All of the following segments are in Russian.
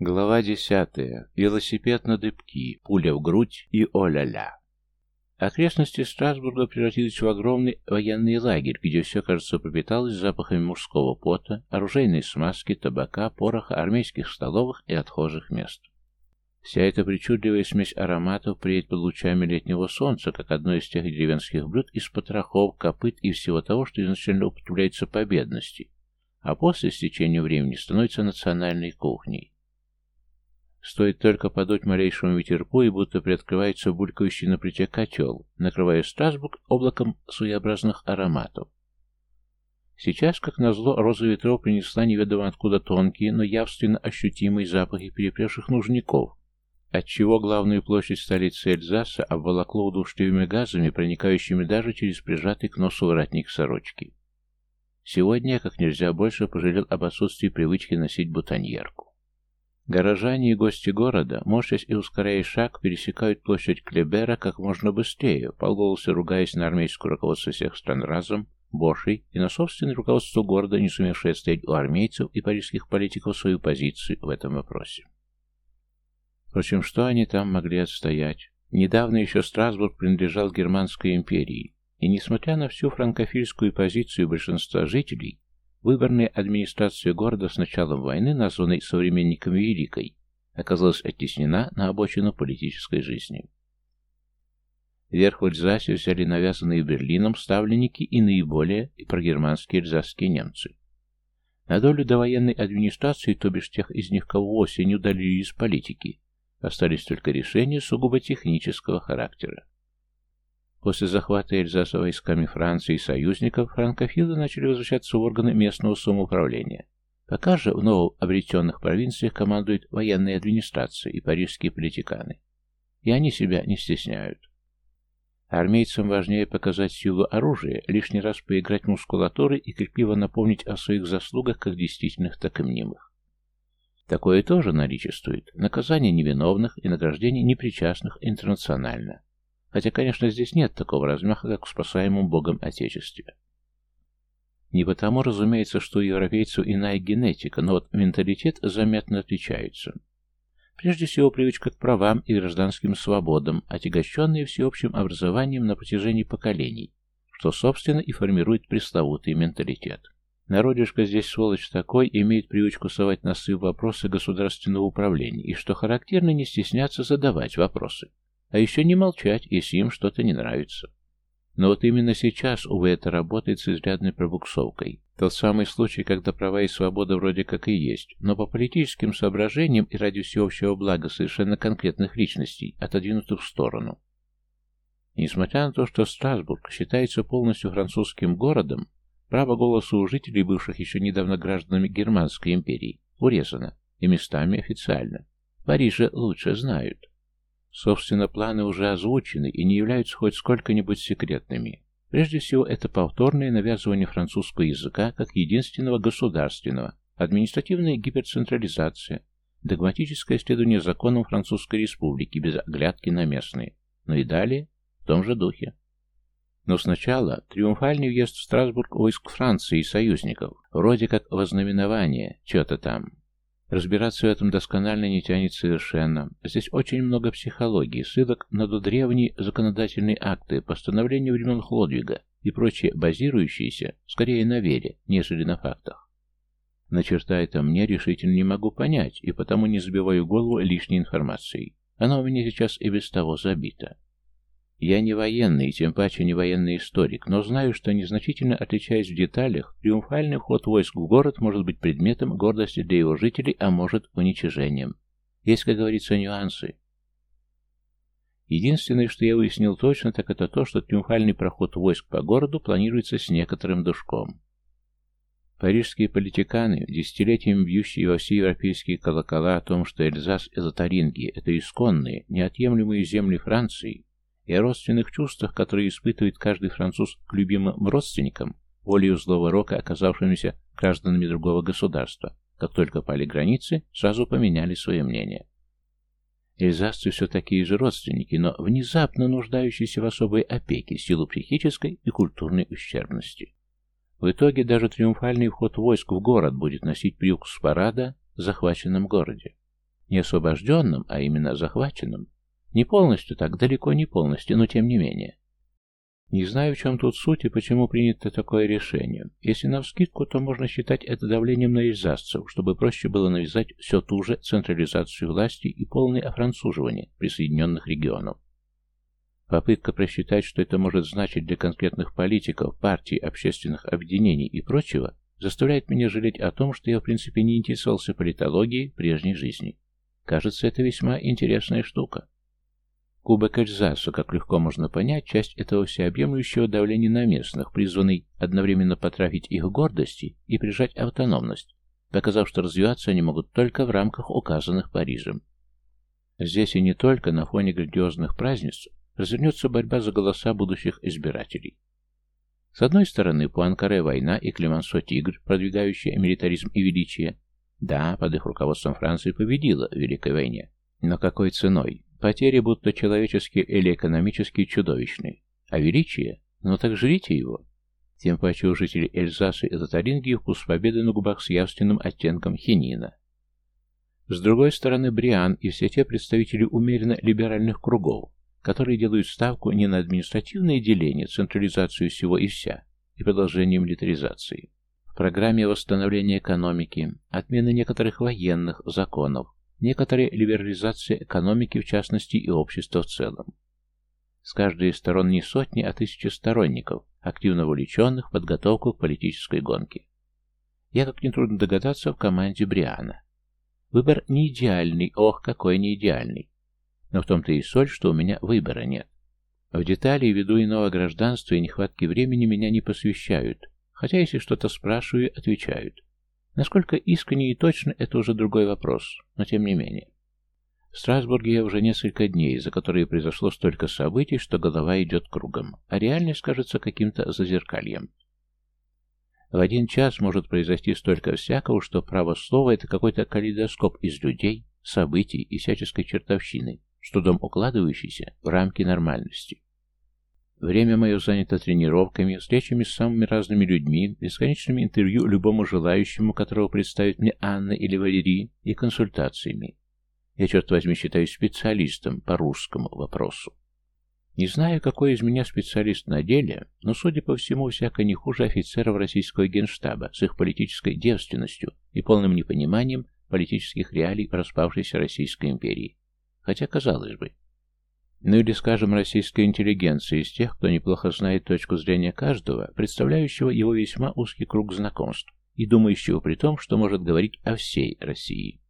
Глава десятая. Велосипед на дыбки, пуля в грудь и о-ля-ля. Окрестности Страсбурга превратились в огромный военный лагерь, где все, кажется, пропиталось запахами мужского пота, оружейной смазки, табака, пороха, армейских столовых и отхожих мест. Вся эта причудливая смесь ароматов приедет под лучами летнего солнца, как одно из тех деревенских блюд из потрохов, копыт и всего того, что изначально употребляется по бедности, а после, с течением времени, становится национальной кухней. Стоит только подуть малейшему ветерку, и будто приоткрывается булькающий на плите котел, накрывая Страсбург облаком своеобразных ароматов. Сейчас, как назло, роза ветров принесла неведомо откуда тонкие, но явственно ощутимые запахи перепревших нужников, отчего главную площадь столицы Эльзаса обволокло удушливыми газами, проникающими даже через прижатый к носу воротник сорочки. Сегодня я как нельзя больше пожалел об отсутствии привычки носить бутоньерку. Горожане и гости города, морщась и ускоряя шаг, пересекают площадь Клебера как можно быстрее, полголоса ругаясь на армейское руководство всех стран разом, Бошей и на собственное руководство города, не сумевшее отстоять у армейцев и парижских политиков свою позицию в этом вопросе. Впрочем, что они там могли отстоять? Недавно еще Страсбург принадлежал Германской империи, и несмотря на всю франкофильскую позицию большинства жителей, Выборная администрация города с началом войны, названной современниками Великой, оказалась оттеснена на обочину политической жизни. Верх в Эльзасе взяли навязанные Берлином ставленники и наиболее и прогерманские эльзасские немцы. На долю довоенной администрации, то бишь тех из них, кого не удалили из политики, остались только решения сугубо технического характера. После захвата Эльзаса войсками Франции и союзников, франкофилы начали возвращаться в органы местного самоуправления. Пока же в новообретенных провинциях командует военная администрация и парижские политиканы. И они себя не стесняют. Армейцам важнее показать силу оружия, лишний раз поиграть мускулатурой и крикливо напомнить о своих заслугах как действительных, так и мнимых. Такое тоже наличествует. Наказание невиновных и награждение непричастных интернационально. Хотя, конечно, здесь нет такого размаха, как в спасаемом Богом Отечестве. Не потому, разумеется, что у европейцев иная генетика, но вот менталитет заметно отличается. Прежде всего, привычка к правам и гражданским свободам, отягощенные всеобщим образованием на протяжении поколений, что, собственно, и формирует пресловутый менталитет. Народишко здесь сволочь такой, имеет привычку совать носы в вопросы государственного управления, и, что характерно, не стесняться задавать вопросы. А еще не молчать, если им что-то не нравится. Но вот именно сейчас, увы, это работает с изрядной пробуксовкой. Тот самый случай, когда права и свобода вроде как и есть, но по политическим соображениям и ради всеобщего блага совершенно конкретных личностей отодвинуты в сторону. Несмотря на то, что Страсбург считается полностью французским городом, право голоса у жителей, бывших еще недавно гражданами Германской империи, урезано, и местами официально. В Париже лучше знают. Собственно, планы уже озвучены и не являются хоть сколько-нибудь секретными. Прежде всего, это повторное навязывание французского языка как единственного государственного, административная гиперцентрализация, догматическое следование законам Французской Республики без оглядки на местные. Ну и далее, в том же духе. Но сначала триумфальный въезд в Страсбург войск Франции и союзников, вроде как вознаменование, что-то там, Разбираться в этом досконально не тянет совершенно. Здесь очень много психологии, ссылок на древние законодательные акты, постановления времен Хлодвига и прочее, базирующиеся скорее на вере, нежели на фактах. На черта это мне решительно не могу понять, и потому не забиваю голову лишней информацией. Она у меня сейчас и без того забита. Я не военный, тем паче не военный историк, но знаю, что незначительно отличаясь в деталях, триумфальный вход войск в город может быть предметом гордости для его жителей, а может уничижением. Есть, как говорится, нюансы. Единственное, что я выяснил точно, так это то, что триумфальный проход войск по городу планируется с некоторым душком. Парижские политиканы, десятилетиями бьющие во все европейские колокола о том, что Эльзас и Лотарингии – это исконные, неотъемлемые земли Франции, и о родственных чувствах, которые испытывает каждый француз к любимым родственникам, волею злого рока, оказавшимися гражданами другого государства, как только пали границы, сразу поменяли свое мнение. Эльзасцы все такие же родственники, но внезапно нуждающиеся в особой опеке, силу психической и культурной ущербности. В итоге даже триумфальный вход войск в город будет носить привкус парада в захваченном городе. Не освобожденным, а именно захваченным. Не полностью так, далеко не полностью, но тем не менее. Не знаю, в чем тут суть и почему принято такое решение. Если навскидку, то можно считать это давлением на эльзасцев, чтобы проще было навязать все ту же централизацию власти и полное офранцуживание присоединенных регионов. Попытка просчитать, что это может значить для конкретных политиков, партий, общественных объединений и прочего, заставляет меня жалеть о том, что я в принципе не интересовался политологией прежней жизни. Кажется, это весьма интересная штука. Кубок Эльзаса, как легко можно понять, часть этого всеобъемлющего давления на местных, призванный одновременно потрафить их гордости и прижать автономность, показав, что развиваться они могут только в рамках указанных Парижем. Здесь и не только на фоне грандиозных празднеств развернется борьба за голоса будущих избирателей. С одной стороны, Пуанкаре война и Клемансо Тигр, продвигающие милитаризм и величие. Да, под их руководством Франция победила в Великой войне. Но какой ценой? Потери будто человеческие или экономические чудовищные. А величие? Ну так жрите его. Тем паче у жителей Эльзаса и Татарингии вкус победы на губах с явственным оттенком хинина. С другой стороны, Бриан и все те представители умеренно либеральных кругов, которые делают ставку не на административное деление, централизацию всего и вся, и продолжение милитаризации. В программе восстановления экономики, отмены некоторых военных законов, некоторая либерализация экономики в частности и общества в целом. С каждой из сторон не сотни, а тысячи сторонников, активно вовлеченных в подготовку к политической гонке. Я, как нетрудно догадаться, в команде Бриана. Выбор не идеальный, ох, какой не идеальный. Но в том-то и соль, что у меня выбора нет. В детали ввиду иного гражданства и нехватки времени меня не посвящают, хотя если что-то спрашиваю, отвечают. Насколько искренне и точно, это уже другой вопрос, но тем не менее. В Страсбурге я уже несколько дней, за которые произошло столько событий, что голова идет кругом, а реальность кажется каким-то зазеркальем. В один час может произойти столько всякого, что право слова — это какой-то калейдоскоп из людей, событий и всяческой чертовщины, с трудом укладывающийся в рамки нормальности. Время мое занято тренировками, встречами с самыми разными людьми, бесконечными интервью любому желающему, которого представит мне Анна или Валерий, и консультациями. Я, черт возьми, считаюсь специалистом по русскому вопросу. Не знаю, какой из меня специалист на деле, но, судя по всему, всяко не хуже офицеров российского генштаба с их политической девственностью и полным непониманием политических реалий распавшейся Российской империи. Хотя, казалось бы, ну или, скажем, российская интеллигенция из тех, кто неплохо знает точку зрения каждого, представляющего его весьма узкий круг знакомств и думающего при том, что может говорить о всей России.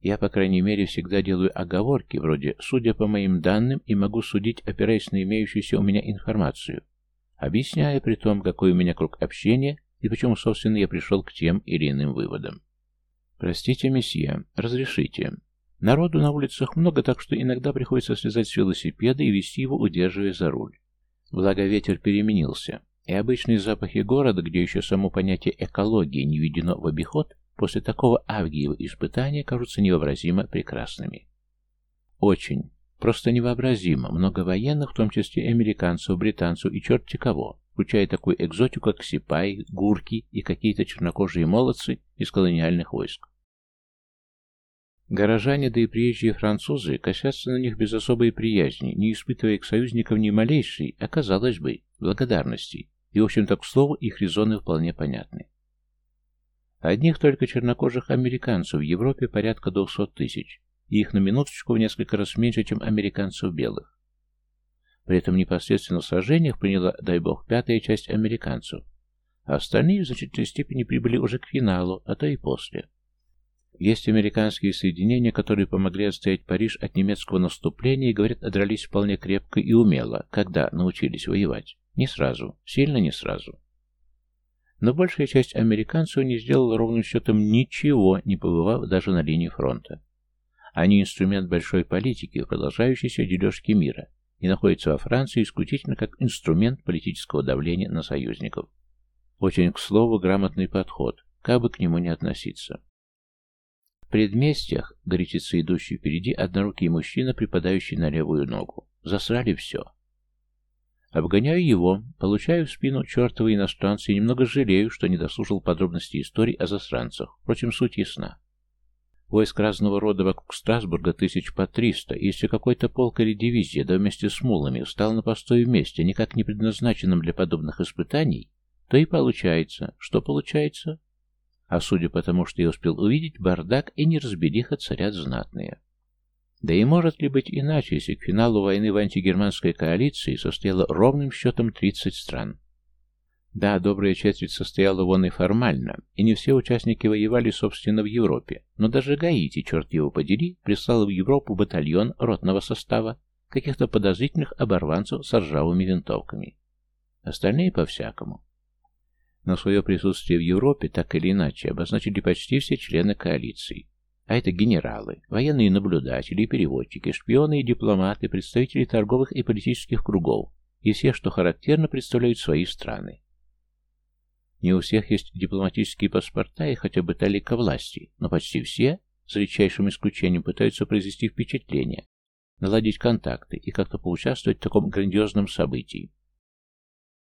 Я, по крайней мере, всегда делаю оговорки, вроде «судя по моим данным» и могу судить, опираясь на имеющуюся у меня информацию, объясняя при том, какой у меня круг общения и почему, собственно, я пришел к тем или иным выводам. «Простите, месье, разрешите. Народу на улицах много, так что иногда приходится слезать с велосипеда и вести его, удерживая за руль. Благо ветер переменился, и обычные запахи города, где еще само понятие экологии не введено в обиход, после такого авгиева испытания кажутся невообразимо прекрасными. Очень. Просто невообразимо. Много военных, в том числе американцев, британцев и черти кого, включая такую экзотику, как сипаи, гурки и какие-то чернокожие молодцы из колониальных войск. Горожане, да и приезжие французы косятся на них без особой приязни, не испытывая к союзникам ни малейшей, а, казалось бы, благодарности, и, в общем-то, к слову, их резоны вполне понятны. Одних только чернокожих американцев в Европе порядка 200 тысяч, и их на минуточку в несколько раз меньше, чем американцев белых. При этом непосредственно в сражениях приняла, дай бог, пятая часть американцев, а остальные в значительной степени прибыли уже к финалу, а то и после. Есть американские соединения, которые помогли отстоять Париж от немецкого наступления и, говорят, дрались вполне крепко и умело, когда научились воевать. Не сразу, сильно не сразу. Но большая часть американцев не сделала ровным счетом ничего, не побывав даже на линии фронта. Они инструмент большой политики продолжающейся дележке мира и находятся во Франции исключительно как инструмент политического давления на союзников. Очень, к слову, грамотный подход, как бы к нему не относиться предместьях, горячится идущий впереди однорукий мужчина, припадающий на левую ногу. Засрали все. Обгоняю его, получаю в спину чертова иностранца и немного жалею, что не дослушал подробности истории о засранцах. Впрочем, суть ясна. Войск разного рода вокруг Страсбурга тысяч по триста. Если какой-то полк или дивизия, да вместе с мулами, встал на постой вместе, никак не предназначенном для подобных испытаний, то и получается. Что получается? А судя по тому, что я успел увидеть, бардак и неразбериха царят знатные. Да и может ли быть иначе, если к финалу войны в антигерманской коалиции состояло ровным счетом 30 стран? Да, добрая четверть состояла вон и формально, и не все участники воевали, собственно, в Европе, но даже Гаити, черт его подери, прислал в Европу батальон ротного состава, каких-то подозрительных оборванцев с ржавыми винтовками. Остальные по-всякому. Но свое присутствие в Европе так или иначе обозначили почти все члены коалиции. А это генералы, военные наблюдатели переводчики, шпионы и дипломаты, представители торговых и политических кругов, и все, что характерно, представляют свои страны. Не у всех есть дипломатические паспорта и хотя бы талика власти, но почти все, за редчайшим исключением, пытаются произвести впечатление, наладить контакты и как-то поучаствовать в таком грандиозном событии.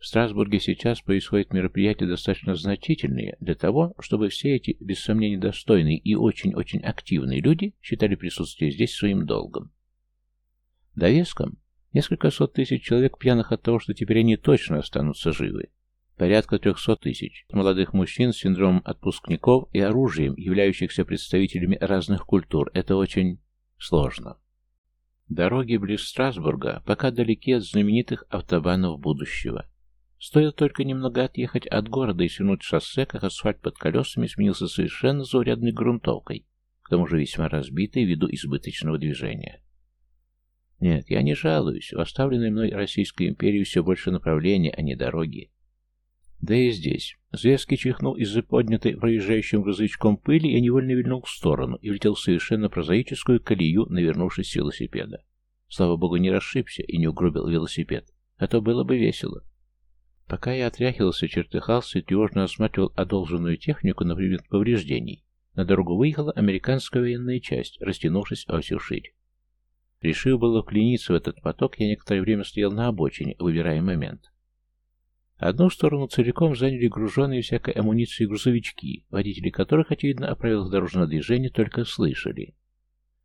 В Страсбурге сейчас происходят мероприятия достаточно значительные для того, чтобы все эти, без сомнения, достойные и очень-очень активные люди считали присутствие здесь своим долгом. Довеском несколько сот тысяч человек пьяных от того, что теперь они точно останутся живы. Порядка трехсот тысяч молодых мужчин с синдромом отпускников и оружием, являющихся представителями разных культур. Это очень сложно. Дороги близ Страсбурга пока далеки от знаменитых автобанов будущего. Стоило только немного отъехать от города и свернуть шоссе, как асфальт под колесами сменился совершенно заурядной грунтовкой, к тому же весьма разбитой ввиду избыточного движения. Нет, я не жалуюсь. В оставленной мной Российской империи все больше направления, а не дороги. Да и здесь. Зверски чихнул из-за поднятой проезжающим грузовичком пыли и невольно вильнул в сторону и влетел в совершенно прозаическую колею, навернувшись с велосипеда. Слава богу, не расшибся и не угробил велосипед, а то было бы весело. Пока я отряхивался, чертыхался и тревожно осматривал одолженную технику на предмет повреждений, на дорогу выехала американская военная часть, растянувшись во всю ширь. Решив было вклиниться в этот поток, я некоторое время стоял на обочине, выбирая момент. Одну сторону целиком заняли груженные всякой амуницией грузовички, водители которых, очевидно, о правилах дорожного движения только слышали.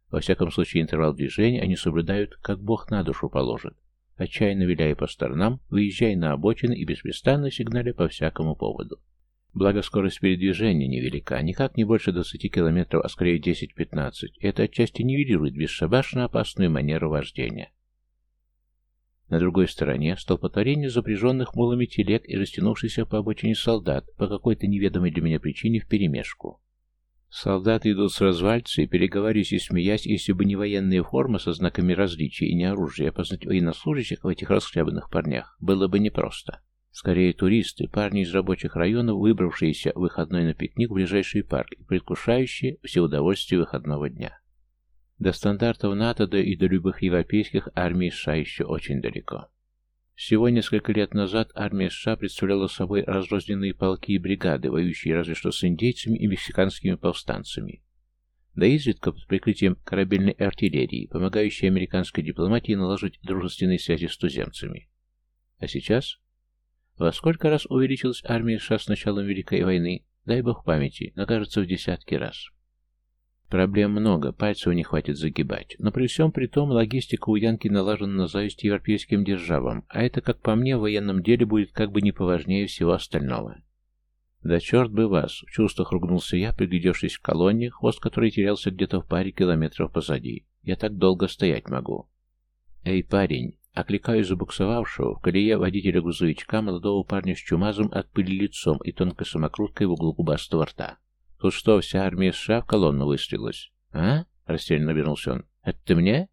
Во всяком случае, интервал движения они соблюдают, как Бог на душу положит отчаянно виляя по сторонам, выезжая на обочины и беспрестанно сигналя по всякому поводу. Благо скорость передвижения невелика, никак не больше 20 км, а скорее 10-15. Это отчасти нивелирует бесшабашно опасную манеру вождения. На другой стороне столпотворение запряженных мулами телег и растянувшийся по обочине солдат по какой-то неведомой для меня причине вперемешку. Солдаты идут с развальцей, переговариваясь и смеясь, если бы не военная форма со знаками различия и не оружие, опознать военнослужащих в этих расхлябанных парнях было бы непросто. Скорее туристы, парни из рабочих районов, выбравшиеся выходной на пикник в ближайший парк и предвкушающие все удовольствия выходного дня. До стандартов НАТО, да и до любых европейских армий США еще очень далеко. Всего несколько лет назад армия США представляла собой разрозненные полки и бригады, воюющие разве что с индейцами и мексиканскими повстанцами. Да изредка под прикрытием корабельной артиллерии, помогающей американской дипломатии наложить дружественные связи с туземцами. А сейчас? Во сколько раз увеличилась армия США с началом Великой войны? Дай бог памяти, но кажется в десятки раз. Проблем много, пальцев не хватит загибать. Но при всем при том, логистика у Янки налажена на зависть европейским державам, а это, как по мне, в военном деле будет как бы не поважнее всего остального. «Да черт бы вас!» — в чувствах ругнулся я, приглядевшись к колонне, хвост которой терялся где-то в паре километров позади. «Я так долго стоять могу». «Эй, парень!» — окликаю забуксовавшего в колее водителя грузовичка молодого парня с чумазом от пыли лицом и тонкой самокруткой в углу губастого рта. Тут что, вся армия США в колонну выстрелилась? А? Растерянно вернулся он. Это ты мне?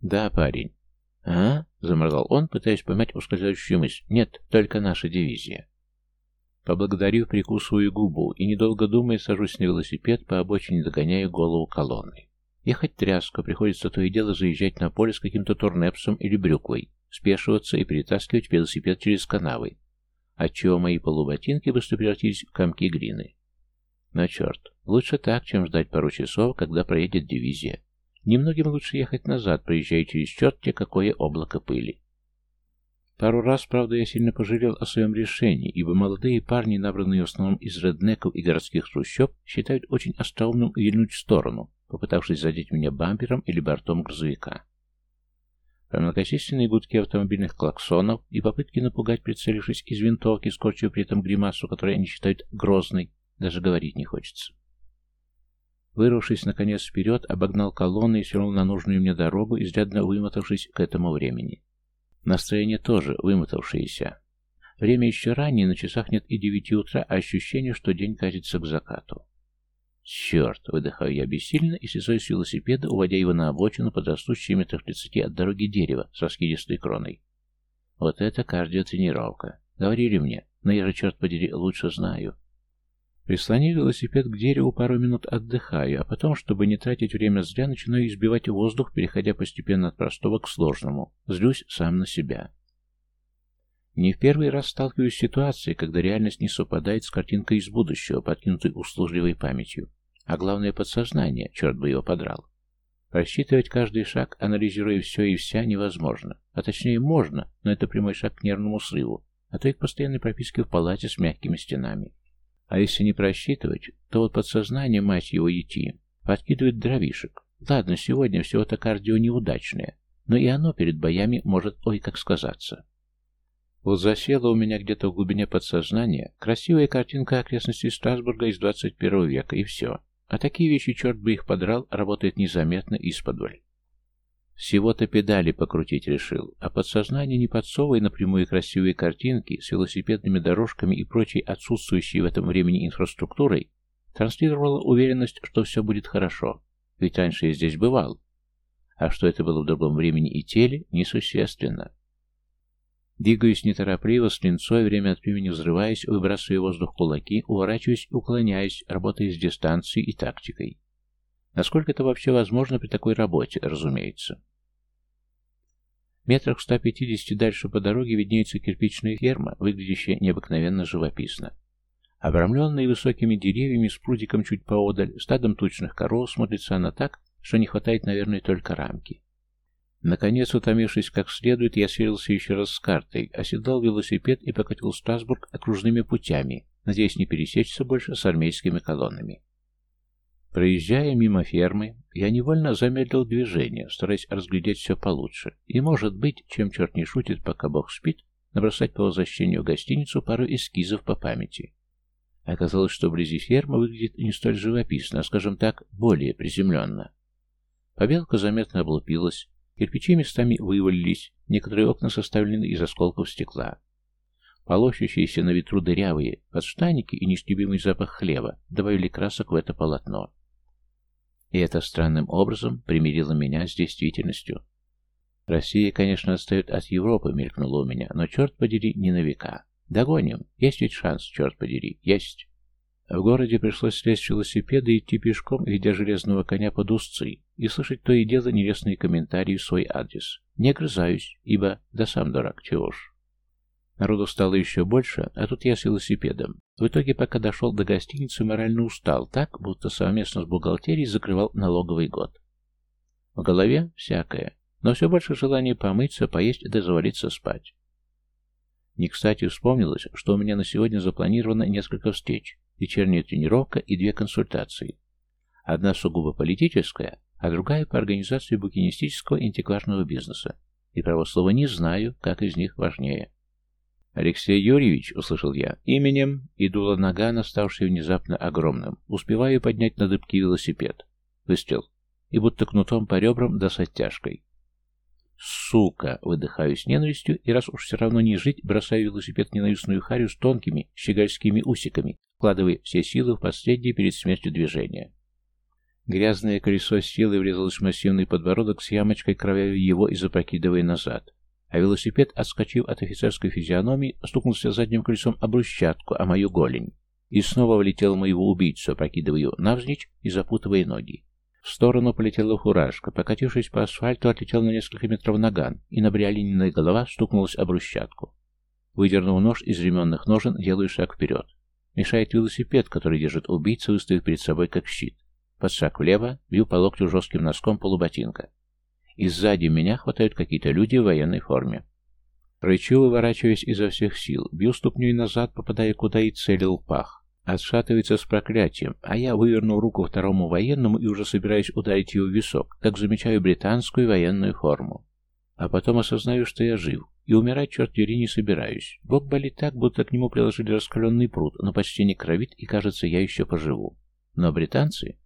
Да, парень. А? Заморгал он, пытаясь поймать ускользающую мысль. Нет, только наша дивизия. Поблагодарив, прикусываю губу и, недолго думая, сажусь на велосипед, по обочине догоняю голову колонны. Ехать тряска, приходится то и дело заезжать на поле с каким-то турнепсом или брюквой, спешиваться и перетаскивать велосипед через канавы, отчего мои полуботинки быстро превратились в комки глины. Но черт, лучше так, чем ждать пару часов, когда проедет дивизия. Немногим лучше ехать назад, проезжая через черт те какое облако пыли. Пару раз, правда, я сильно пожалел о своем решении, ибо молодые парни, набранные в основном из реднеков и городских трущоб, считают очень остроумным вильнуть в сторону, попытавшись задеть меня бампером или бортом грузовика. Про многочисленные гудки автомобильных клаксонов и попытки напугать, прицелившись из винтовки, скорчив при этом гримасу, которую они считают грозной, даже говорить не хочется. Вырвавшись, наконец, вперед, обогнал колонны и свернул на нужную мне дорогу, изрядно вымотавшись к этому времени. Настроение тоже вымотавшееся. Время еще раннее, на часах нет и девяти утра, а ощущение, что день катится к закату. Черт, выдыхаю я бессильно и слезаю с велосипеда, уводя его на обочину под растущие метрах тридцати от дороги дерева с раскидистой кроной. Вот это кардиотренировка. Говорили мне, но я же, черт подери, лучше знаю. Прислонив велосипед к дереву, пару минут отдыхаю, а потом, чтобы не тратить время зря, начинаю избивать воздух, переходя постепенно от простого к сложному. Злюсь сам на себя. Не в первый раз сталкиваюсь с ситуацией, когда реальность не совпадает с картинкой из будущего, подкинутой услужливой памятью. А главное подсознание, черт бы его подрал. Рассчитывать каждый шаг, анализируя все и вся, невозможно. А точнее можно, но это прямой шаг к нервному срыву, а то и к постоянной прописке в палате с мягкими стенами. А если не просчитывать, то вот подсознание, мать его, идти, подкидывает дровишек. Ладно, сегодня всего-то кардио неудачное, но и оно перед боями может ой как сказаться. Вот засела у меня где-то в глубине подсознания красивая картинка окрестностей Страсбурга из 21 века, и все. А такие вещи, черт бы их подрал, работает незаметно и исподволь. Всего-то педали покрутить решил, а подсознание не подсовывая напрямую красивые картинки с велосипедными дорожками и прочей отсутствующей в этом времени инфраструктурой, транслировало уверенность, что все будет хорошо, ведь раньше я здесь бывал. А что это было в другом времени и теле, несущественно. Двигаюсь неторопливо, с линцой, время от времени взрываясь, выбрасывая воздух кулаки, уворачиваясь и уклоняясь, работая с дистанцией и тактикой. Насколько это вообще возможно при такой работе, разумеется. Метрах в 150 дальше по дороге виднеется кирпичная ферма, выглядящая необыкновенно живописно. Обрамленная высокими деревьями с прудиком чуть поодаль, стадом тучных коров, смотрится она так, что не хватает, наверное, только рамки. Наконец, утомившись как следует, я сверился еще раз с картой, оседлал велосипед и покатил Страсбург окружными путями, надеясь не пересечься больше с армейскими колоннами. Проезжая мимо фермы, я невольно замедлил движение, стараясь разглядеть все получше. И, может быть, чем черт не шутит, пока бог спит, набросать по возвращению в гостиницу пару эскизов по памяти. Оказалось, что вблизи ферма выглядит не столь живописно, а, скажем так, более приземленно. Побелка заметно облупилась, кирпичи местами вывалились, некоторые окна составлены из осколков стекла. Полощущиеся на ветру дырявые подштанники и нестерпимый запах хлеба добавили красок в это полотно. И это странным образом примирило меня с действительностью. Россия, конечно, отстает от Европы, мелькнуло у меня, но, черт подери, не на века. Догоним. Есть ведь шанс, черт подери. Есть. В городе пришлось слезть с велосипеда и идти пешком, ведя железного коня под узцы, и слышать то и дело нелестные комментарии в свой адрес. Не огрызаюсь, ибо да сам дурак, чего ж. Народу стало еще больше, а тут я с велосипедом. В итоге, пока дошел до гостиницы, морально устал, так, будто совместно с бухгалтерией закрывал налоговый год. В голове всякое, но все больше желание помыться, поесть да завалиться спать. Не кстати вспомнилось, что у меня на сегодня запланировано несколько встреч, вечерняя тренировка и две консультации. Одна сугубо политическая, а другая по организации букинистического антикварного бизнеса. И, право слова, не знаю, как из них важнее. «Алексей Юрьевич», — услышал я, именем, и дула нагана, ставший внезапно огромным. Успеваю поднять на дыбки велосипед. Выстрел. И будто кнутом по ребрам да с оттяжкой. «Сука!» — выдыхаю с ненавистью, и раз уж все равно не жить, бросаю велосипед ненавистную харю с тонкими, щегольскими усиками, вкладывая все силы в последнее перед смертью движения. Грязное колесо силы врезалось в массивный подбородок с ямочкой, кровавя его и запрокидывая назад а велосипед, отскочив от офицерской физиономии, стукнулся задним колесом об брусчатку, о мою голень, и снова влетел моего убийцу, опрокидывая навзничь и запутывая ноги. В сторону полетела фуражка, покатившись по асфальту, отлетел на несколько метров наган, и на бриолининой голова стукнулась об брусчатку. Выдернув нож из ременных ножен, делаю шаг вперед. Мешает велосипед, который держит убийца, выставив перед собой как щит. Под шаг влево, бью по локтю жестким носком полуботинка и сзади меня хватают какие-то люди в военной форме. Рычу, выворачиваясь изо всех сил, бью ступней назад, попадая куда и целил пах. Отшатывается с проклятием, а я вывернул руку второму военному и уже собираюсь ударить его в висок, как замечаю британскую военную форму. А потом осознаю, что я жив, и умирать, черт дери, не собираюсь. Бог болит так, будто к нему приложили раскаленный пруд, но почти не кровит, и, кажется, я еще поживу. Но британцы...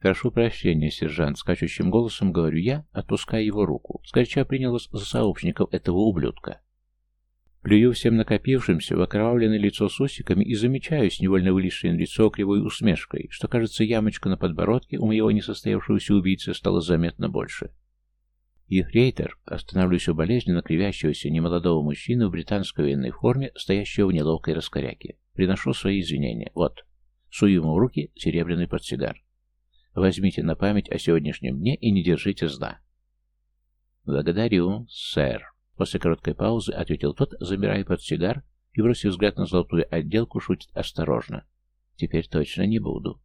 «Прошу прощения, сержант», — скачущим голосом говорю я, отпуская его руку. Скорча принял вас за сообщников этого ублюдка. Плюю всем накопившимся в окровавленное лицо с усиками и замечаю с невольно вылезшей на лицо кривой усмешкой, что, кажется, ямочка на подбородке у моего несостоявшегося убийцы стала заметно больше. Ефрейтор, останавливаясь у болезненно кривящегося немолодого мужчины в британской военной форме, стоящего в неловкой раскоряке. Приношу свои извинения. Вот. Сую ему в руки серебряный портсигар. Возьмите на память о сегодняшнем дне и не держите зла. Благодарю, сэр. После короткой паузы ответил тот, забирая портсигар и, бросив взгляд на золотую отделку, шутит осторожно. Теперь точно не буду.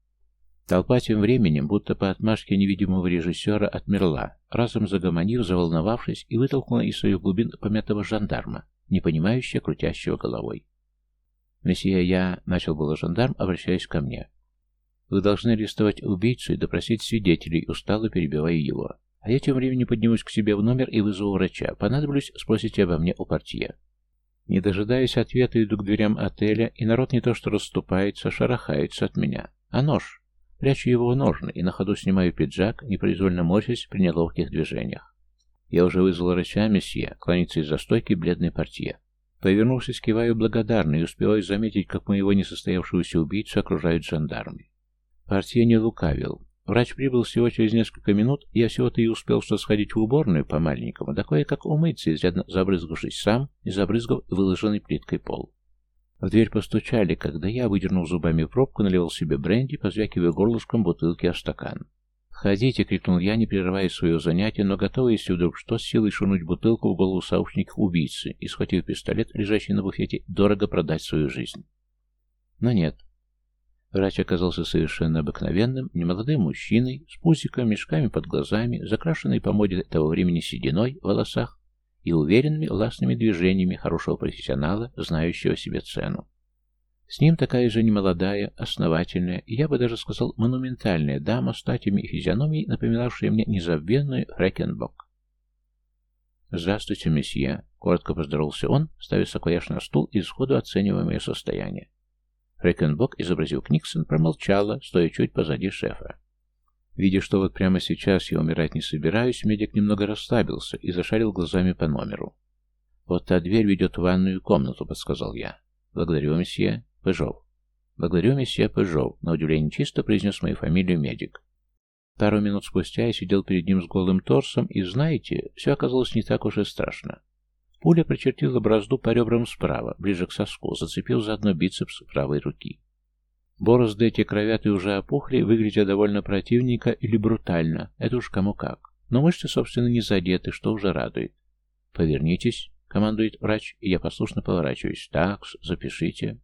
Толпа тем временем, будто по отмашке невидимого режиссера, отмерла, разом загомонив, заволновавшись, и вытолкнула из своих глубин помятого жандарма, не понимающего, крутящего головой. «Месье, я...» — начал было жандарм, обращаясь ко мне. «Вы должны арестовать убийцу и допросить свидетелей», — устало перебивая его. «А я тем временем поднимусь к себе в номер и вызову врача. Понадоблюсь, спросите обо мне у портье». Не дожидаясь ответа, иду к дверям отеля, и народ не то что расступается, шарахается от меня. А нож? Прячу его в ножны и на ходу снимаю пиджак, непроизвольно морщась при неловких движениях. Я уже вызвал врача, месье, клонится из-за стойки бледной портье. Повернувшись, киваю благодарно и успеваю заметить, как моего несостоявшегося убийцу окружают жандармы. Портье не лукавил. Врач прибыл всего через несколько минут, я всего-то и успел что сходить в уборную по-маленькому, да кое-как умыться, изрядно забрызгавшись сам и забрызгав выложенный плиткой пол. В дверь постучали, когда я, выдернув зубами пробку, наливал себе бренди, позвякивая горлышком бутылки о стакан. «Входите!» — крикнул я, не прерывая свое занятие, но готовый, если вдруг что, с силой шунуть бутылку в голову сообщников убийцы и, схватив пистолет, лежащий на буфете, дорого продать свою жизнь. Но нет. Врач оказался совершенно обыкновенным, немолодым мужчиной, с пузиком, мешками под глазами, закрашенной по моде того времени сединой в волосах и уверенными властными движениями хорошего профессионала, знающего себе цену. С ним такая же немолодая, основательная я бы даже сказал, монументальная дама с татями и физиономией, напоминавшая мне незабвенную Фрэкенбок. «Здравствуйте, месье», — коротко поздоровался он, ставя саквояж на стул и сходу оценивая мое состояние. Фрэкенбок, изобразив Книксон, промолчала, стоя чуть позади шефа. Видя, что вот прямо сейчас я умирать не собираюсь, медик немного расслабился и зашарил глазами по номеру. «Вот та дверь ведет в ванную комнату», — подсказал я. «Благодарю, месье Пыжов». «Благодарю, месье Пыжов», — на удивление чисто произнес мою фамилию медик. Пару минут спустя я сидел перед ним с голым торсом, и, знаете, все оказалось не так уж и страшно. Пуля прочертила бразду по ребрам справа, ближе к соску, зацепив заодно бицепс правой руки. Борозды эти кровятые уже опухли, выглядя довольно противненько или брутально, это уж кому как. Но мышцы, собственно, не задеты, что уже радует. «Повернитесь», — командует врач, и я послушно поворачиваюсь. «Такс, запишите».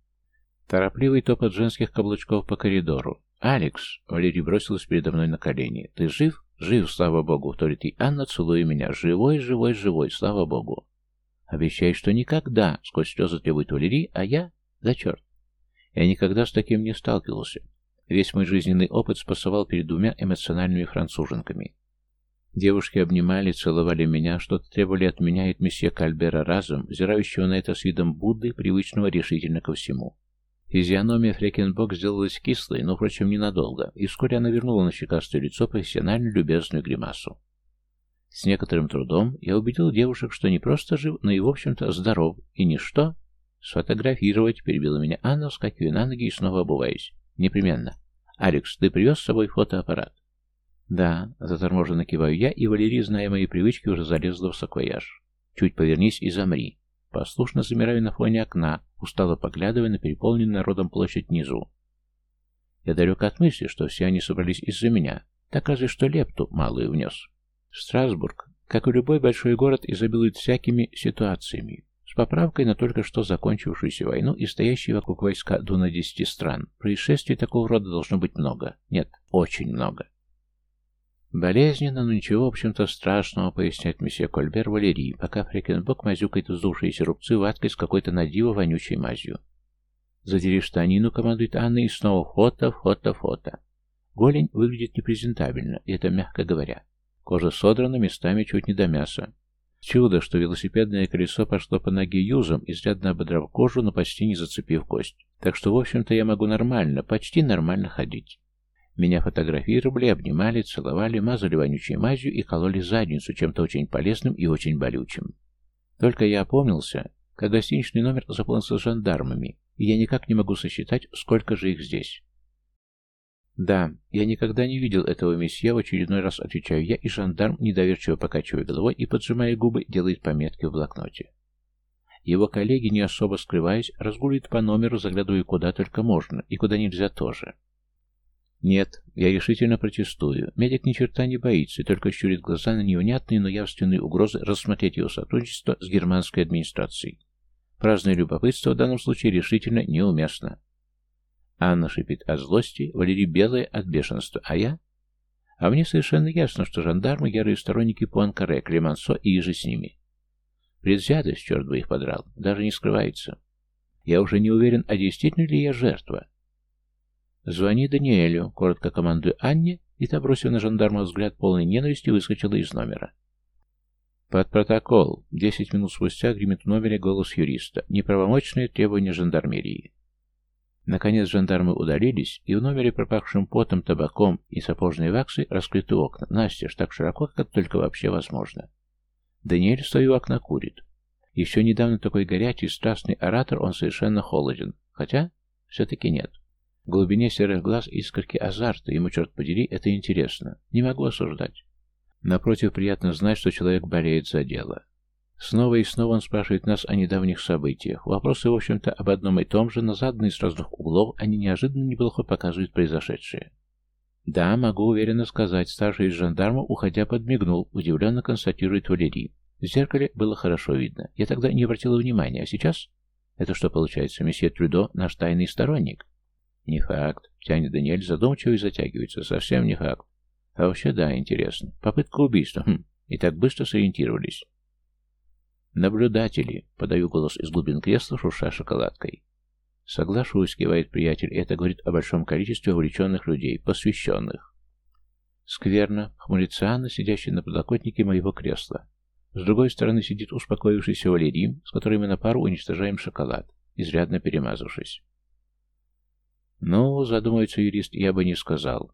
Торопливый топот женских каблучков по коридору. «Алекс!» — Валерий бросилась передо мной на колени. «Ты жив?» «Жив, слава богу!» — вторит и Анна, целуя меня. «Живой, живой, живой, слава богу!» «Обещай, что никогда!» — сквозь слезы требует Валерий, а я... «Да черт!» Я никогда с таким не сталкивался. Весь мой жизненный опыт спасовал перед двумя эмоциональными француженками. Девушки обнимали, целовали меня, что-то требовали от меня и от месье Кальбера разом, взирающего на это с видом Будды, привычного решительно ко всему. Физиономия Фрекенбок сделалась кислой, но, впрочем, ненадолго, и вскоре она вернула на щекастое лицо профессионально любезную гримасу. С некоторым трудом я убедил девушек, что не просто жив, но и, в общем-то, здоров, и ничто «Сфотографировать», — перебила меня Анна, вскакивая на ноги и снова обуваясь. «Непременно. Алекс, ты привез с собой фотоаппарат?» «Да», — заторможенно киваю я, и Валерий, зная мои привычки, уже залезла в саквояж. «Чуть повернись и замри». Послушно замираю на фоне окна, устало поглядывая на переполненную народом площадь внизу. Я далек от мысли, что все они собрались из-за меня, так разве что лепту малую внес. Страсбург, как и любой большой город, изобилует всякими ситуациями, с поправкой на только что закончившуюся войну и стоящие вокруг войска до на десяти стран, происшествий такого рода должно быть много. Нет, очень много. Болезненно, но ничего, в общем-то, страшного, поясняет месье Кольбер Валерий, пока Фрекенбок мазюкает вздувшиеся рубцы ваткой с какой-то надиво вонючей мазью. Задери штанину, командует Анна, и снова фото, фото, фото. Голень выглядит непрезентабельно, и это мягко говоря. Кожа содрана местами чуть не до мяса. Чудо, что велосипедное колесо пошло по ноге юзом, изрядно ободрав кожу, но почти не зацепив кость. Так что, в общем-то, я могу нормально, почти нормально ходить. Меня фотографировали, обнимали, целовали, мазали вонючей мазью и кололи задницу чем-то очень полезным и очень болючим. Только я опомнился, когда гостиничный номер заполнился жандармами, и я никак не могу сосчитать, сколько же их здесь. «Да, я никогда не видел этого месье, в очередной раз отвечаю я, и жандарм, недоверчиво покачивая головой и поджимая губы, делает пометки в блокноте. Его коллеги, не особо скрываясь, разгуливают по номеру, заглядывая куда только можно, и куда нельзя тоже. Нет, я решительно протестую. Медик ни черта не боится, только щурит глаза на невнятные, но явственные угрозы рассмотреть его сотрудничество с германской администрацией. Праздное любопытство в данном случае решительно неуместно. Анна шипит от злости, Валерий белая от бешенства, а я? А мне совершенно ясно, что жандармы — ярые сторонники Пуанкаре, Клемансо и иже с ними. Предвзятость, черт бы их подрал, даже не скрывается. Я уже не уверен, а действительно ли я жертва. «Звони Даниэлю», — коротко командую Анне, и та, бросив на жандарма взгляд полной ненависти, выскочила из номера. «Под протокол!» Десять минут спустя гремит в номере голос юриста. Неправомочные требования жандармерии. Наконец жандармы удалились, и в номере, пропахшим потом, табаком и сапожной ваксой, раскрыты окна. Настежь так широко, как только вообще возможно. Даниэль стоя у окна курит. Еще недавно такой горячий, страстный оратор, он совершенно холоден. Хотя, все-таки нет. В глубине серых глаз искорки азарта, ему, черт подери, это интересно. Не могу осуждать. Напротив, приятно знать, что человек болеет за дело. Снова и снова он спрашивает нас о недавних событиях. Вопросы, в общем-то, об одном и том же, но заданные с разных углов, они неожиданно неплохо показывают произошедшее. Да, могу уверенно сказать, старший из жандармов, уходя, подмигнул, удивленно констатирует Валерий. В зеркале было хорошо видно. Я тогда не обратила внимания, а сейчас... Это что получается, месье Трюдо наш тайный сторонник? Не факт. Тянет Даниэль задумчиво и затягивается. Совсем не факт. А вообще, да, интересно. Попытка убийства. Хм. И так быстро сориентировались. «Наблюдатели», — подаю голос из глубин кресла, шурша шоколадкой. «Соглашусь», — кивает приятель, это говорит о большом количестве увлеченных людей, посвященных. Скверно, хмурится Анна, сидящая на подлокотнике моего кресла. С другой стороны сидит успокоившийся Валерий, с которым мы на пару уничтожаем шоколад, изрядно перемазавшись. «Ну, — задумывается юрист, — я бы не сказал.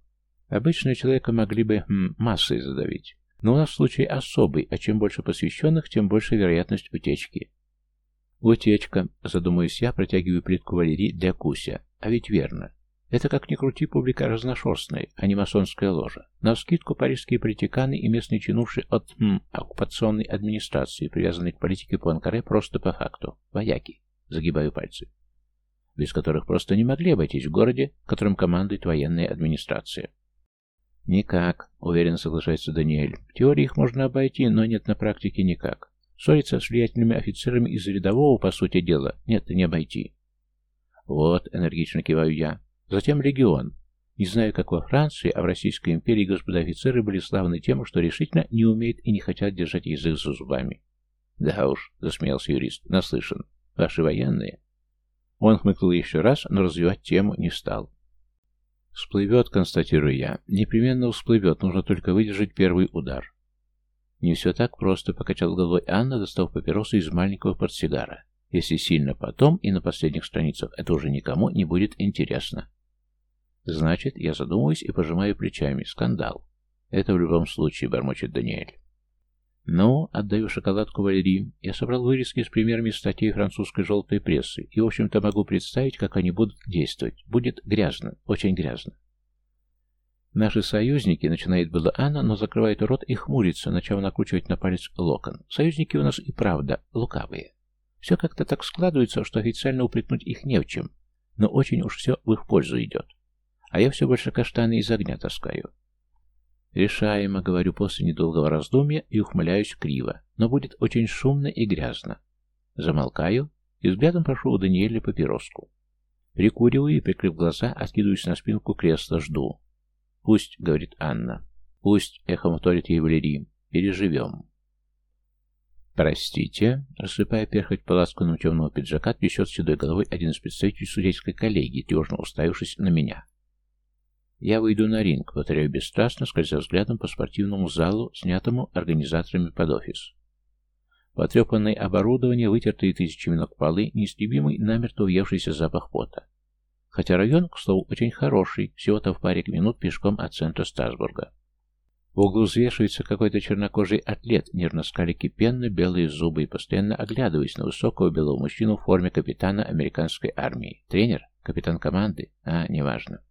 Обычного человека могли бы хм, массой задавить. Но у нас случай особый, а чем больше посвященных, тем больше вероятность утечки. Утечка, задумаюсь я, протягиваю плитку Валерии для Куся. А ведь верно. Это, как ни крути, публика разношерстная, а не масонская ложа. На скидку парижские политиканы и местные чинувшие от м, оккупационной администрации, привязанные к политике Пуанкаре просто по факту. Вояки. Загибаю пальцы. Без которых просто не могли обойтись в городе, которым командует военная администрация. «Никак», — уверенно соглашается Даниэль. «В теории их можно обойти, но нет на практике никак. Ссориться с влиятельными офицерами из рядового, по сути дела, нет, не обойти». «Вот», — энергично киваю я. «Затем легион. Не знаю, как во Франции, а в Российской империи господа офицеры были славны тем, что решительно не умеют и не хотят держать язык за зубами». «Да уж», — засмеялся юрист, — «наслышан. Ваши военные». Он хмыкнул еще раз, но развивать тему не стал. «Всплывет», — констатирую я. «Непременно всплывет, нужно только выдержать первый удар». «Не все так просто», — покачал головой Анна, достав папиросу из маленького портсигара. «Если сильно потом и на последних страницах, это уже никому не будет интересно». «Значит, я задумываюсь и пожимаю плечами. Скандал». «Это в любом случае», — бормочет Даниэль. «Ну, отдаю шоколадку Валерии. Я собрал вырезки с примерами статей французской желтой прессы, и, в общем-то, могу представить, как они будут действовать. Будет грязно, очень грязно». Наши союзники, начинает было Анна, но закрывает рот и хмурится, начав накручивать на палец локон. Союзники у нас и правда лукавые. Все как-то так складывается, что официально упрекнуть их не в чем, но очень уж все в их пользу идет. А я все больше каштаны из огня таскаю. Решаемо, говорю после недолгого раздумья и ухмыляюсь криво, но будет очень шумно и грязно. Замолкаю и взглядом прошу у Даниэля папироску. Прикуриваю и, прикрыв глаза, откидываюсь на спинку кресла, жду. «Пусть», — говорит Анна. Пусть, эхом вторит ей Валерий, переживем. «Простите», — рассыпая перхоть по ласканному темного пиджака, трясет седой головой один из представителей судейской коллегии, тревожно уставившись на меня. Я выйду на ринг, повторяю бесстрастно, скользя взглядом по спортивному залу, снятому организаторами под офис. Потрепанное оборудование, вытертые тысячами ног полы, неистребимый, намертво въевшийся запах пота. Хотя район, к слову, очень хороший, всего-то в паре минут пешком от центра Страсбурга. В углу взвешивается какой-то чернокожий атлет, нервно скалики пенно, белые зубы и постоянно оглядываясь на высокого белого мужчину в форме капитана американской армии. Тренер? Капитан команды? А, неважно.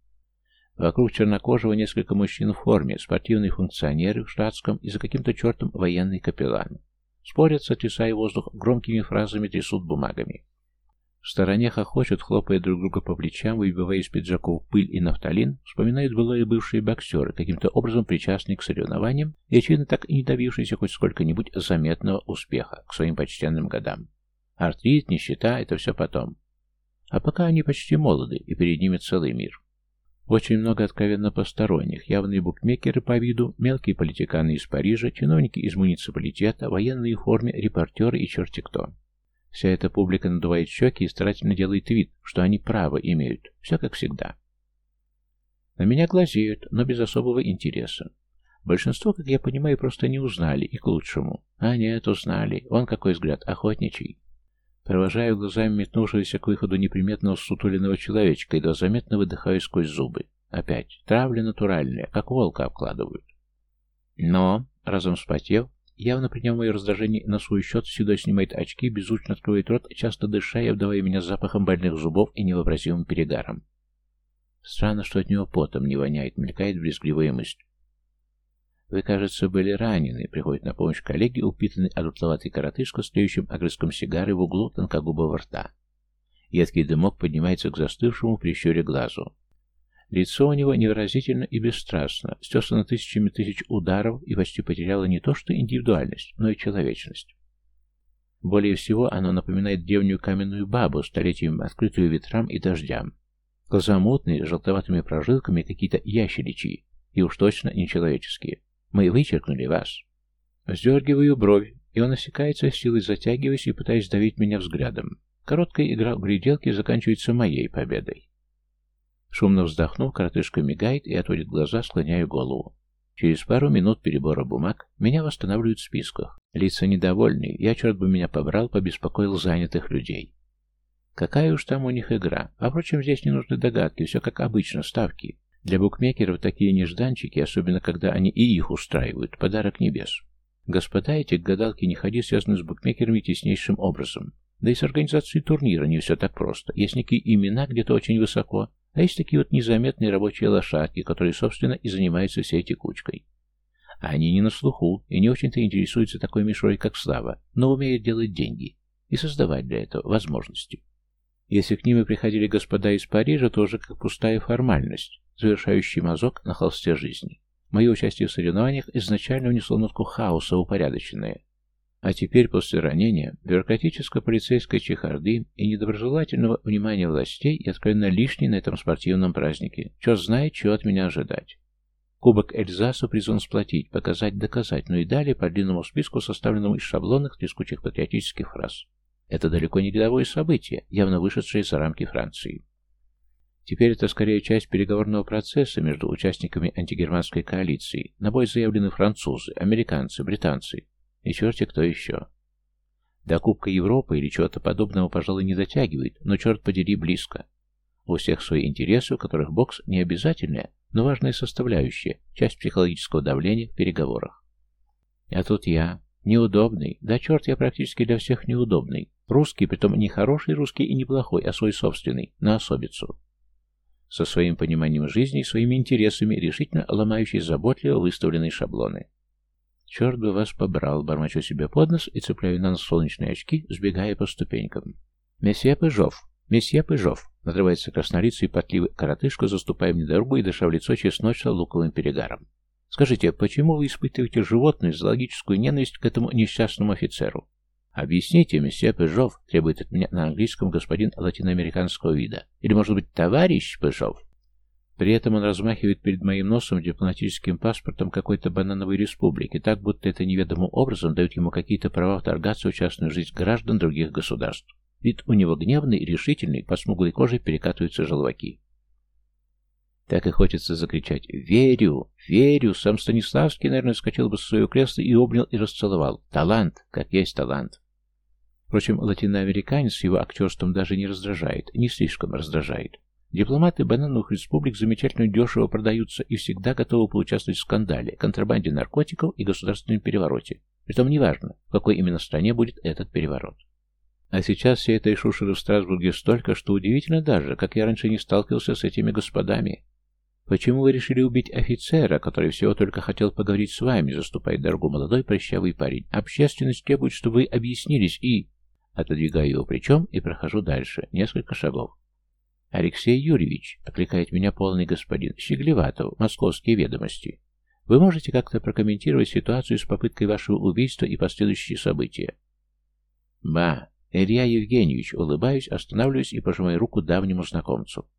Вокруг чернокожего несколько мужчин в форме, спортивные функционеры в штатском и за каким-то чертом военный капеллан. Спорят, сотрясая воздух, громкими фразами трясут бумагами. В стороне хохочут, хлопая друг друга по плечам, выбивая из пиджаков пыль и нафталин, вспоминают былые бывшие боксеры, каким-то образом причастные к соревнованиям и, очевидно, так и не добившиеся хоть сколько-нибудь заметного успеха к своим почтенным годам. Артрит, нищета — это все потом. А пока они почти молоды, и перед ними целый мир. Очень много откровенно посторонних, явные букмекеры по виду, мелкие политиканы из Парижа, чиновники из муниципалитета, военные в форме, репортеры и черти кто. Вся эта публика надувает щеки и старательно делает вид, что они право имеют. Все как всегда. На меня глазеют, но без особого интереса. Большинство, как я понимаю, просто не узнали, и к лучшему. А нет, узнали. Он какой взгляд, охотничий. Провожаю глазами метнувшегося к выходу неприметного сутуленного человечка, едва заметно выдыхаю сквозь зубы. Опять. Травля натуральная, как волка обкладывают. Но, разом вспотев, явно приняв мое раздражение на свой счет, сюда снимает очки, беззвучно открывает рот, часто дыша и обдавая меня запахом больных зубов и невообразимым перегаром. Странно, что от него потом не воняет, мелькает брезгливая мысль. Вы, кажется, были ранены. Приходит на помощь коллеге, упитанный одутловатый коротышка с тлеющим огрызком сигары в углу тонкогубого рта. Едкий дымок поднимается к застывшему прищуре глазу. Лицо у него невыразительно и бесстрастно, стесано тысячами тысяч ударов и почти потеряло не то что индивидуальность, но и человечность. Более всего оно напоминает древнюю каменную бабу, столетиями открытую ветрам и дождям. Глаза мутные, с желтоватыми прожилками, какие-то ящеричьи, и уж точно нечеловеческие. Мы вычеркнули вас. Сдергиваю бровь, и он осекается, силой затягиваясь и пытаясь давить меня взглядом. Короткая игра в гляделки заканчивается моей победой. Шумно вздохнув, коротышка мигает и отводит глаза, склоняя голову. Через пару минут перебора бумаг меня восстанавливают в списках. Лица недовольные, я, черт бы меня побрал, побеспокоил занятых людей. Какая уж там у них игра. А впрочем, здесь не нужны догадки, все как обычно, ставки. Для букмекеров такие нежданчики, особенно когда они и их устраивают, подарок небес. Господа, эти гадалки не ходи связаны с букмекерами теснейшим образом. Да и с организацией турнира не все так просто. Есть некие имена где-то очень высоко, а есть такие вот незаметные рабочие лошадки, которые, собственно, и занимаются всей текучкой. А они не на слуху и не очень-то интересуются такой мишурой, как Слава, но умеют делать деньги и создавать для этого возможности. Если к ним и приходили господа из Парижа, то уже как пустая формальность завершающий мазок на холсте жизни. Мое участие в соревнованиях изначально внесло нотку хаоса упорядоченное. А теперь, после ранения, бюрократическо-полицейской чехарды и недоброжелательного внимания властей, я откровенно лишний на этом спортивном празднике. Черт знает, чего от меня ожидать. Кубок Эльзаса призван сплотить, показать, доказать, но и далее по длинному списку, составленному из шаблонных трескучих патриотических фраз. Это далеко не рядовое событие, явно вышедшее за рамки Франции. Теперь это скорее часть переговорного процесса между участниками антигерманской коалиции. На бой заявлены французы, американцы, британцы и черти кто еще. До Кубка Европы или чего-то подобного, пожалуй, не дотягивает, но черт подери близко. У всех свои интересы, у которых бокс не обязательная, но важная составляющая, часть психологического давления в переговорах. А тут я, неудобный, да черт, я практически для всех неудобный. Русский, притом не хороший русский и не плохой, а свой собственный, на особицу со своим пониманием жизни и своими интересами, решительно ломающий заботливо выставленные шаблоны. «Черт бы вас побрал!» — бормочу себе под нос и цепляю на нос солнечные очки, сбегая по ступенькам. «Месье Пыжов! Месье Пыжов!» — надрывается краснолицый и потливый коротышка, заступая мне дорогу и дыша в лицо чесночно луковым перегаром. «Скажите, почему вы испытываете животную зоологическую ненависть к этому несчастному офицеру?» «Объясните, месье Пыжов», — требует от меня на английском господин латиноамериканского вида. «Или, может быть, товарищ Пыжов?» При этом он размахивает перед моим носом дипломатическим паспортом какой-то банановой республики, так будто это неведомым образом дает ему какие-то права вторгаться в частную жизнь граждан других государств. Вид у него гневный и решительный, по смуглой коже перекатываются желваки. Так и хочется закричать «Верю! Верю!» Сам Станиславский, наверное, скачал бы с своего кресла и обнял и расцеловал. Талант, как есть талант. Впрочем, латиноамериканец его актерством даже не раздражает, не слишком раздражает. Дипломаты банановых республик замечательно дешево продаются и всегда готовы поучаствовать в скандале, контрабанде наркотиков и государственном перевороте. Притом неважно, в какой именно стране будет этот переворот. А сейчас всей этой шушеры в Страсбурге столько, что удивительно даже, как я раньше не сталкивался с этими господами. Почему вы решили убить офицера, который всего только хотел поговорить с вами, заступает дорогу молодой прыщавый парень? Общественность требует, чтобы вы объяснились и... Отодвигаю его плечом и прохожу дальше, несколько шагов. «Алексей Юрьевич», — окликает меня полный господин, — «Щеглеватов, московские ведомости. Вы можете как-то прокомментировать ситуацию с попыткой вашего убийства и последующие события?» «Ба, Илья Евгеньевич», улыбаюсь, останавливаюсь и пожимаю руку давнему знакомцу.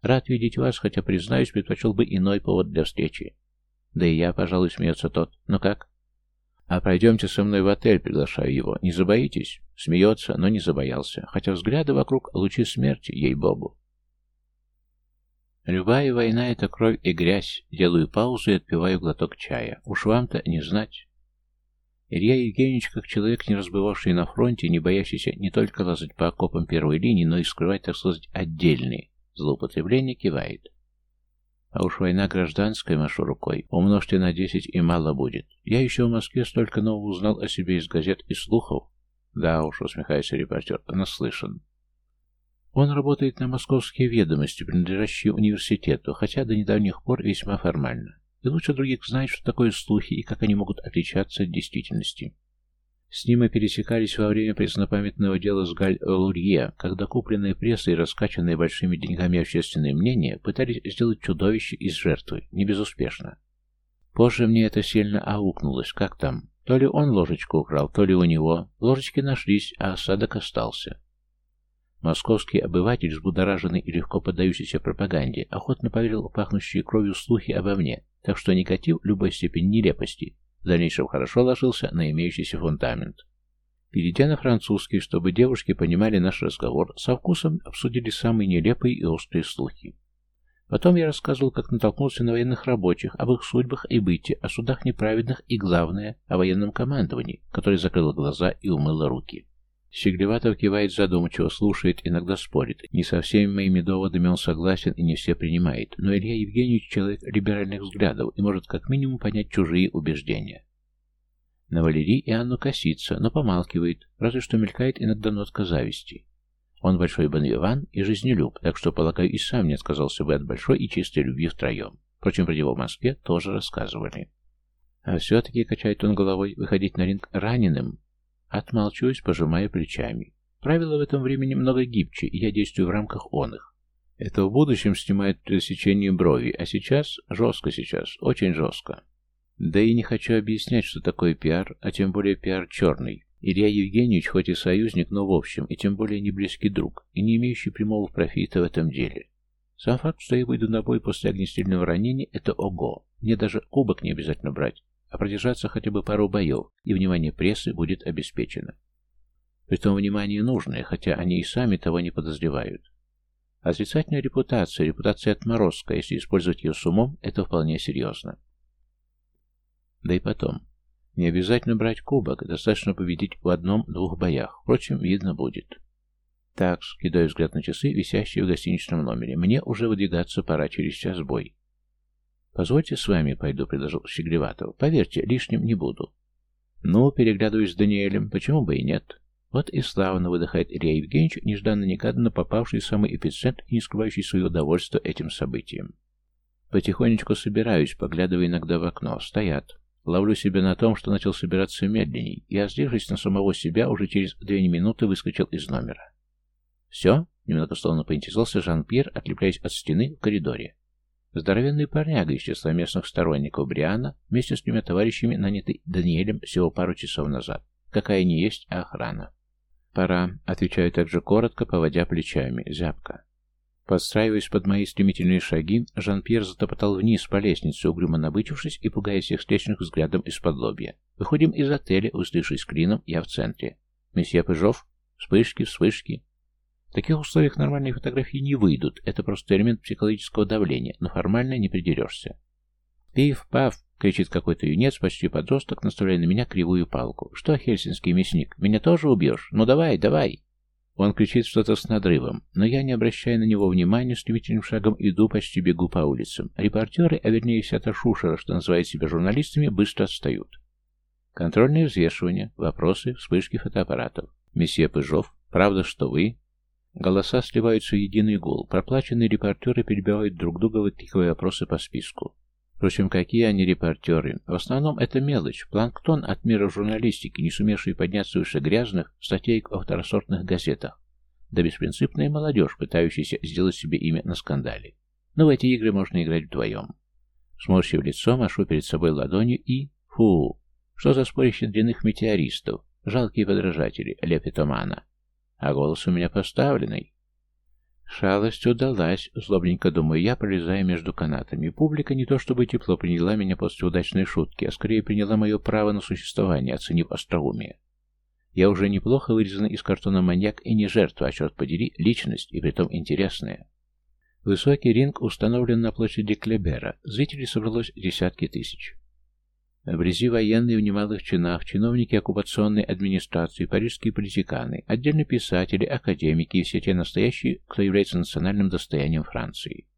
«Рад видеть вас, хотя, признаюсь, предпочел бы иной повод для встречи». «Да и я, пожалуй, смеется тот. Ну как?» «А пройдемте со мной в отель», — приглашаю его. «Не забоитесь?» Смеется, но не забоялся, хотя взгляды вокруг лучи смерти, ей-богу. Любая война — это кровь и грязь. Делаю паузу и отпиваю глоток чая. Уж вам-то не знать. Илья Евгеньевич, как человек, не разбывавший на фронте, не боящийся не только лазать по окопам первой линии, но и скрывать, так сказать, отдельные злоупотребления, кивает. А уж война гражданская, машу рукой. Умножьте на десять и мало будет. Я еще в Москве столько нового узнал о себе из газет и слухов. Да уж, усмехается репортер, наслышан. Он работает на московские ведомости, принадлежащие университету, хотя до недавних пор весьма формально. И лучше других знает, что такое слухи и как они могут отличаться от действительности. С ним мы пересекались во время преснопамятного дела с Галь Лурье, когда купленные прессой и раскачанные большими деньгами общественное мнение пытались сделать чудовище из жертвы, не безуспешно. Позже мне это сильно аукнулось, как там. То ли он ложечку украл, то ли у него. Ложечки нашлись, а осадок остался. Московский обыватель, взбудораженный и легко поддающийся пропаганде, охотно поверил в пахнущие кровью слухи обо мне, так что негатив любой степени нелепости в дальнейшем хорошо ложился на имеющийся фундамент. Перейдя на французский, чтобы девушки понимали наш разговор, со вкусом обсудили самые нелепые и острые слухи. Потом я рассказывал, как натолкнулся на военных рабочих, об их судьбах и быте, о судах неправедных и, главное, о военном командовании, которое закрыло глаза и умыло руки. Щеглеватов кивает задумчиво, слушает, иногда спорит. Не со всеми моими доводами он согласен и не все принимает, но Илья Евгеньевич человек либеральных взглядов и может как минимум понять чужие убеждения. На Валерий и Анну косится, но помалкивает, разве что мелькает иногда нотка зависти. Он большой бонвиван и жизнелюб, так что, полагаю, и сам не отказался бы от большой и чистой любви втроем. Впрочем, про него в Москве тоже рассказывали. А все-таки, качает он головой, выходить на ринг раненым Отмалчиваюсь, пожимая плечами. Правила в этом времени много гибче, и я действую в рамках он их. Это в будущем снимает пересечение брови, а сейчас, жестко сейчас, очень жестко. Да и не хочу объяснять, что такое пиар, а тем более пиар черный. Илья Евгеньевич хоть и союзник, но в общем, и тем более не близкий друг, и не имеющий прямого профита в этом деле. Сам факт, что я выйду на бой после огнестрельного ранения, это ого. Мне даже кубок не обязательно брать а продержаться хотя бы пару боев, и внимание прессы будет обеспечено. Притом внимание нужное, хотя они и сами того не подозревают. Отрицательная репутация, репутация отморозка, если использовать ее с умом, это вполне серьезно. Да и потом, не обязательно брать кубок, достаточно победить в одном-двух боях. Впрочем, видно будет. Так, скидаю взгляд на часы, висящие в гостиничном номере. Мне уже выдвигаться пора через час бой. «Позвольте с вами пойду», — предложил Щеглеватов. «Поверьте, лишним не буду». «Ну, переглядываюсь с Даниэлем, почему бы и нет?» Вот и славно выдыхает Илья Евгеньевич, нежданно-негаданно попавший в самый эпицентр и не скрывающий свое удовольствие этим событием. Потихонечку собираюсь, поглядывая иногда в окно. Стоят. Ловлю себя на том, что начал собираться медленней, и, озлившись на самого себя, уже через две минуты выскочил из номера. «Все?» — немного словно поинтересовался Жан-Пьер, отлепляясь от стены в коридоре. Здоровенный парняга из числа местных сторонников Бриана, вместе с двумя товарищами, нанятый Даниэлем всего пару часов назад. Какая не есть, а охрана. «Пора», — отвечаю также коротко, поводя плечами. «Зябко». Подстраиваясь под мои стремительные шаги, Жан-Пьер затопотал вниз по лестнице, угрюмо набычившись и пугая всех встречных взглядом из-под лобья. Выходим из отеля, услышав клином, я в центре. Месье Пыжов? Вспышки, вспышки. В таких условиях нормальные фотографии не выйдут, это просто элемент психологического давления, но формально не придерешься. «Пиф-паф!» — кричит какой-то юнец, почти подросток, наставляя на меня кривую палку. «Что, хельсинский мясник, меня тоже убьешь? Ну давай, давай!» Он кричит что-то с надрывом, но я, не обращая на него внимания, стремительным шагом иду, почти бегу по улицам. Репортеры, а вернее вся та шушера, что называет себя журналистами, быстро отстают. Контрольные взвешивания, вопросы, вспышки фотоаппаратов. Месье Пыжов, правда, что вы? Голоса сливаются в единый гул. Проплаченные репортеры перебивают друг друга, вытыкивая вопросы по списку. Впрочем, какие они репортеры? В основном это мелочь, планктон от мира журналистики, не сумевший подняться выше грязных статей во второсортных газетах. Да беспринципная молодежь, пытающаяся сделать себе имя на скандале. Но в эти игры можно играть вдвоем. Сморщив лицо, машу перед собой ладонью и... Фу! Что за спорище длинных метеористов? Жалкие подражатели Лепетомана. А голос у меня поставленный. Шалость удалась, злобненько думаю я, пролезая между канатами. Публика не то чтобы тепло приняла меня после удачной шутки, а скорее приняла мое право на существование, оценив остроумие. Я уже неплохо вырезан из картона маньяк и не жертва, а, черт подери, личность, и притом интересная. Высокий ринг установлен на площади Клебера. Зрителей собралось десятки тысяч. Вблизи военные в немалых чинах, чиновники оккупационной администрации, парижские политиканы, отдельно писатели, академики и все те настоящие, кто является национальным достоянием Франции.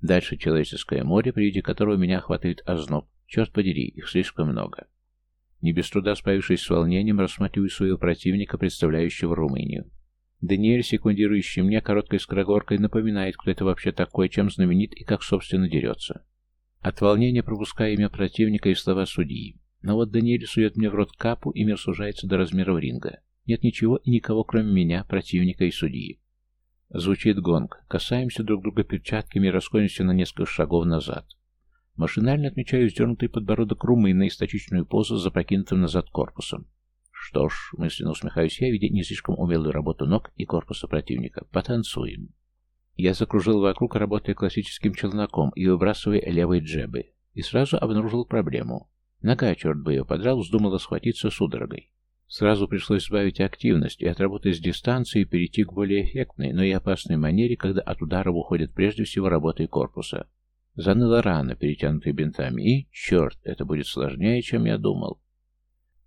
Дальше человеческое море, при виде которого меня охватывает озноб. Черт подери, их слишком много. Не без труда справившись с волнением, рассматриваю своего противника, представляющего Румынию. Даниэль, секундирующий мне короткой скороговоркой, напоминает, кто это вообще такой, чем знаменит и как, собственно, дерется. От волнения пропуская имя противника и слова судьи. Но вот Даниэль сует мне в рот капу, и мир сужается до размеров ринга. Нет ничего и никого, кроме меня, противника и судьи. Звучит гонг. Касаемся друг друга перчатками и расходимся на несколько шагов назад. Машинально отмечаю сдернутый подбородок румына и статичную позу с запрокинутым назад корпусом. Что ж, мысленно усмехаюсь я, видя не слишком умелую работу ног и корпуса противника. Потанцуем. Я закружил вокруг, работая классическим челноком и выбрасывая левые джебы. И сразу обнаружил проблему. Нога, черт бы ее подрал, вздумала схватиться судорогой. Сразу пришлось сбавить активность и отработать с дистанции перейти к более эффектной, но и опасной манере, когда от ударов уходит прежде всего работой корпуса. Заныла рана, перетянутая бинтами, и, черт, это будет сложнее, чем я думал.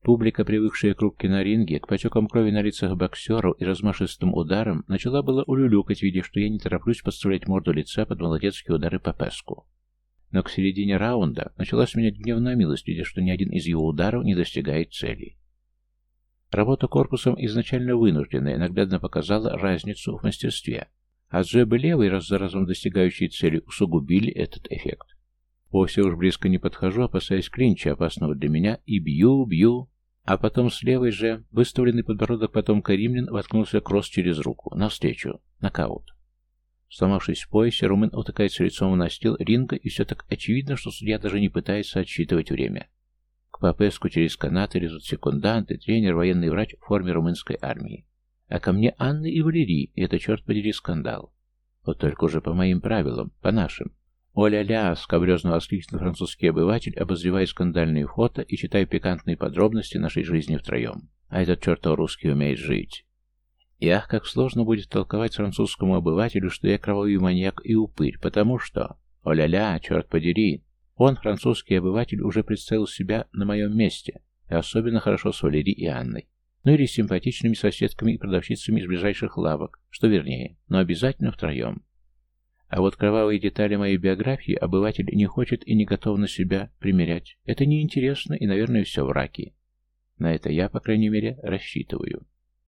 Публика, привыкшая к рубке на ринге, к потекам крови на лицах боксеров и размашистым ударам, начала было улюлюкать, видя, что я не тороплюсь подставлять морду лица под молодецкие удары по песку. Но к середине раунда начала сменять гневная милость, видя, что ни один из его ударов не достигает цели. Работа корпусом изначально вынужденная, наглядно показала разницу в мастерстве, а джебы левый, раз за разом достигающие цели, усугубили этот эффект. Вовсе уж близко не подхожу, опасаясь клинча, опасного для меня, и бью, бью, а потом с левой же, выставленный подбородок потомка римлян, воткнулся кросс через руку, навстречу, нокаут. Сломавшись в поясе, румын утыкается лицом в настил ринга, и все так очевидно, что судья даже не пытается отсчитывать время. К Попеску через канаты лезут секунданты, тренер, военный врач в форме румынской армии. А ко мне Анна и Валерий, и это, черт подери, скандал. Вот только уже по моим правилам, по нашим. «О-ля-ля!» — скобрезно воскликнул французский обыватель, обозревая скандальные фото и читая пикантные подробности нашей жизни втроем. А этот чертов русский умеет жить. И ах, как сложно будет толковать французскому обывателю, что я кровавый маньяк и упырь, потому что... О-ля-ля, черт подери! Он, французский обыватель, уже представил себя на моем месте, и особенно хорошо с Валерией и Анной. Ну или с симпатичными соседками и продавщицами из ближайших лавок, что вернее, но обязательно втроем. А вот кровавые детали моей биографии обыватель не хочет и не готов на себя примерять. Это неинтересно и, наверное, все враки. На это я, по крайней мере, рассчитываю.